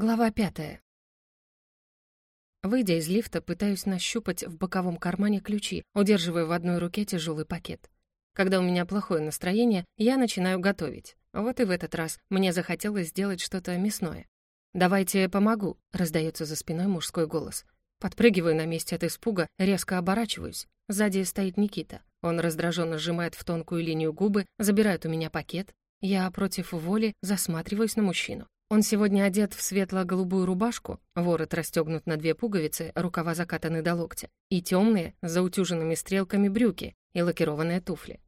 Глава пятая. Выйдя из лифта, пытаюсь нащупать в боковом кармане ключи, удерживая в одной руке тяжелый пакет. Когда у меня плохое настроение, я начинаю готовить. Вот и в этот раз мне захотелось сделать что-то мясное. «Давайте помогу», — раздается за спиной мужской голос. Подпрыгиваю на месте от испуга, резко оборачиваюсь. Сзади стоит Никита. Он раздраженно сжимает в тонкую линию губы, забирает у меня пакет. Я против воли засматриваюсь на мужчину. Он сегодня одет в светло-голубую рубашку, ворот расстегнут на две пуговицы, рукава закатаны до локтя, и темные, с заутюженными стрелками брюки и лакированные туфли.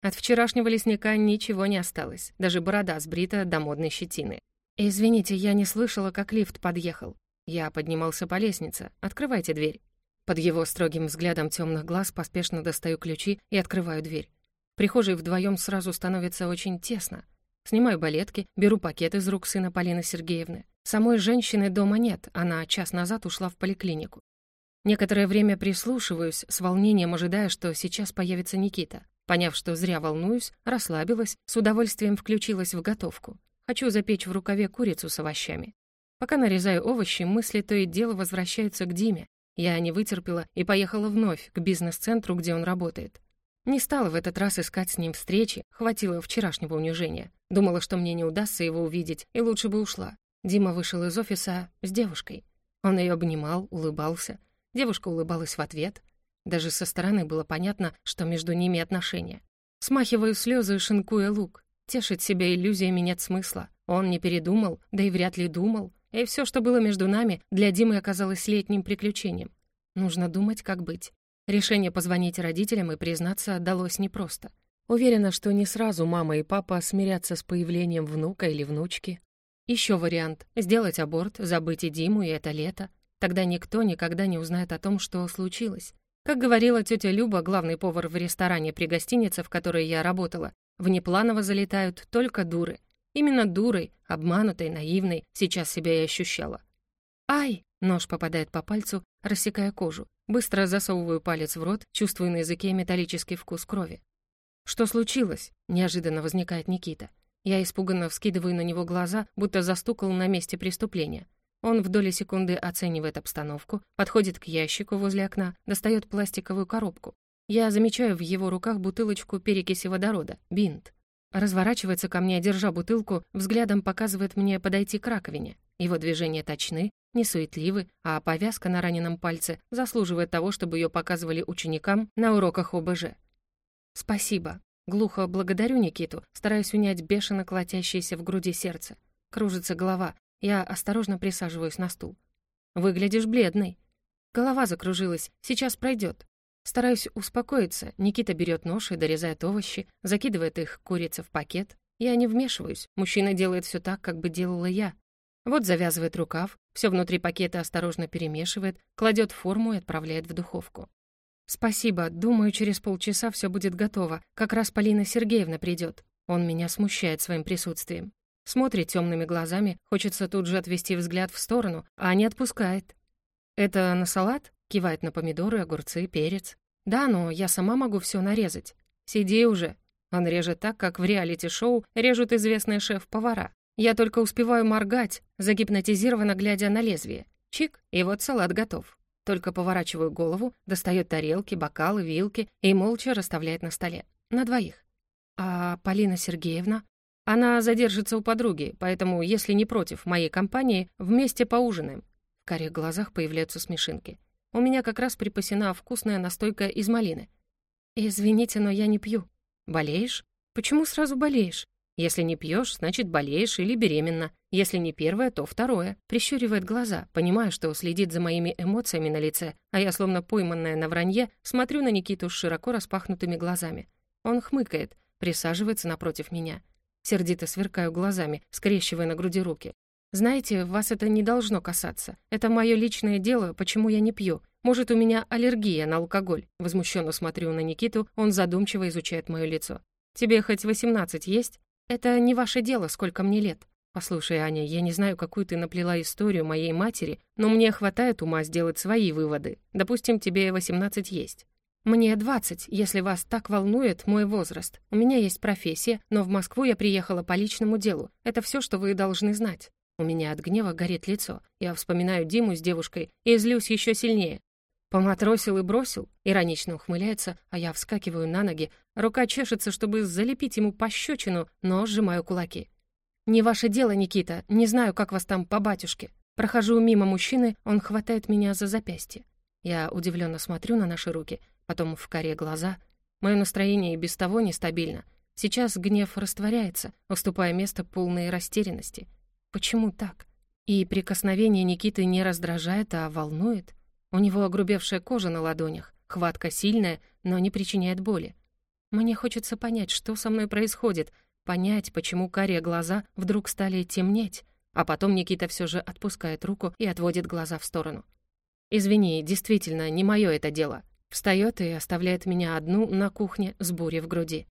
От вчерашнего лесника ничего не осталось, даже борода сбрита до модной щетины. «Извините, я не слышала, как лифт подъехал. Я поднимался по лестнице. Открывайте дверь». Под его строгим взглядом темных глаз поспешно достаю ключи и открываю дверь. В прихожей вдвоем сразу становится очень тесно. Снимаю балетки, беру пакет из рук сына Полины Сергеевны. Самой женщины дома нет, она час назад ушла в поликлинику. Некоторое время прислушиваюсь, с волнением ожидая, что сейчас появится Никита. Поняв, что зря волнуюсь, расслабилась, с удовольствием включилась в готовку. Хочу запечь в рукаве курицу с овощами. Пока нарезаю овощи, мысли то и дело возвращаются к Диме. Я не вытерпела и поехала вновь к бизнес-центру, где он работает. Не стала в этот раз искать с ним встречи, хватило вчерашнего унижения. Думала, что мне не удастся его увидеть, и лучше бы ушла. Дима вышел из офиса с девушкой. Он ее обнимал, улыбался. Девушка улыбалась в ответ. Даже со стороны было понятно, что между ними отношения. Смахиваю слезы, шинкуя лук. Тешить себя иллюзиями нет смысла. Он не передумал, да и вряд ли думал. И все, что было между нами, для Димы оказалось летним приключением. Нужно думать, как быть. Решение позвонить родителям и признаться далось непросто. Уверена, что не сразу мама и папа смирятся с появлением внука или внучки. Еще вариант — сделать аборт, забыть и Диму, и это лето. Тогда никто никогда не узнает о том, что случилось. Как говорила тетя Люба, главный повар в ресторане при гостинице, в которой я работала, внепланово залетают только дуры. Именно дурой, обманутой, наивной, сейчас себя и ощущала. «Ай!» — нож попадает по пальцу, рассекая кожу. Быстро засовываю палец в рот, чувствую на языке металлический вкус крови. «Что случилось?» — неожиданно возникает Никита. Я испуганно вскидываю на него глаза, будто застукал на месте преступления. Он в доли секунды оценивает обстановку, подходит к ящику возле окна, достает пластиковую коробку. Я замечаю в его руках бутылочку перекиси водорода, бинт. Разворачивается ко мне, держа бутылку, взглядом показывает мне подойти к раковине. Его движения точны, не суетливы, а повязка на раненом пальце заслуживает того, чтобы ее показывали ученикам на уроках ОБЖ. «Спасибо». Глухо благодарю Никиту, стараясь унять бешено колотящееся в груди сердце. Кружится голова. Я осторожно присаживаюсь на стул. «Выглядишь бледной». Голова закружилась. Сейчас пройдет. Стараюсь успокоиться. Никита берет нож и дорезает овощи, закидывает их курица в пакет. Я не вмешиваюсь. Мужчина делает все так, как бы делала я. Вот завязывает рукав, все внутри пакета осторожно перемешивает, кладет форму и отправляет в духовку. «Спасибо. Думаю, через полчаса все будет готово. Как раз Полина Сергеевна придет. Он меня смущает своим присутствием. Смотрит темными глазами, хочется тут же отвести взгляд в сторону, а не отпускает. «Это на салат?» — кивает на помидоры, огурцы, перец. «Да, но я сама могу все нарезать. Сиди уже». Он режет так, как в реалити-шоу режут известные шеф-повара. Я только успеваю моргать, загипнотизированно глядя на лезвие. Чик, и вот салат готов. Только поворачиваю голову, достает тарелки, бокалы, вилки и молча расставляет на столе. На двоих. А Полина Сергеевна? Она задержится у подруги, поэтому, если не против моей компании, вместе поужинаем. В карих глазах появляются смешинки. У меня как раз припасена вкусная настойка из малины. Извините, но я не пью. Болеешь? Почему сразу болеешь? Если не пьешь, значит болеешь или беременна. Если не первое, то второе. Прищуривает глаза, понимая, что следит за моими эмоциями на лице, а я, словно пойманная на вранье, смотрю на Никиту с широко распахнутыми глазами. Он хмыкает, присаживается напротив меня. Сердито сверкаю глазами, скрещивая на груди руки. «Знаете, вас это не должно касаться. Это мое личное дело, почему я не пью. Может, у меня аллергия на алкоголь?» Возмущенно смотрю на Никиту, он задумчиво изучает мое лицо. «Тебе хоть восемнадцать есть?» «Это не ваше дело, сколько мне лет. Послушай, Аня, я не знаю, какую ты наплела историю моей матери, но мне хватает ума сделать свои выводы. Допустим, тебе 18 есть. Мне 20, если вас так волнует мой возраст. У меня есть профессия, но в Москву я приехала по личному делу. Это все, что вы должны знать. У меня от гнева горит лицо. Я вспоминаю Диму с девушкой и злюсь еще сильнее. Поматросил и бросил, иронично ухмыляется, а я вскакиваю на ноги, рука чешется, чтобы залепить ему пощечину, но сжимаю кулаки. «Не ваше дело, Никита, не знаю, как вас там по батюшке». Прохожу мимо мужчины, он хватает меня за запястье. Я удивленно смотрю на наши руки, потом в коре глаза. Мое настроение и без того нестабильно. Сейчас гнев растворяется, уступая место полной растерянности. Почему так? И прикосновение Никиты не раздражает, а волнует. У него огрубевшая кожа на ладонях, хватка сильная, но не причиняет боли. Мне хочется понять, что со мной происходит, понять, почему карие глаза вдруг стали темнеть, а потом Никита все же отпускает руку и отводит глаза в сторону. «Извини, действительно, не мое это дело». Встает и оставляет меня одну на кухне с бурей в груди.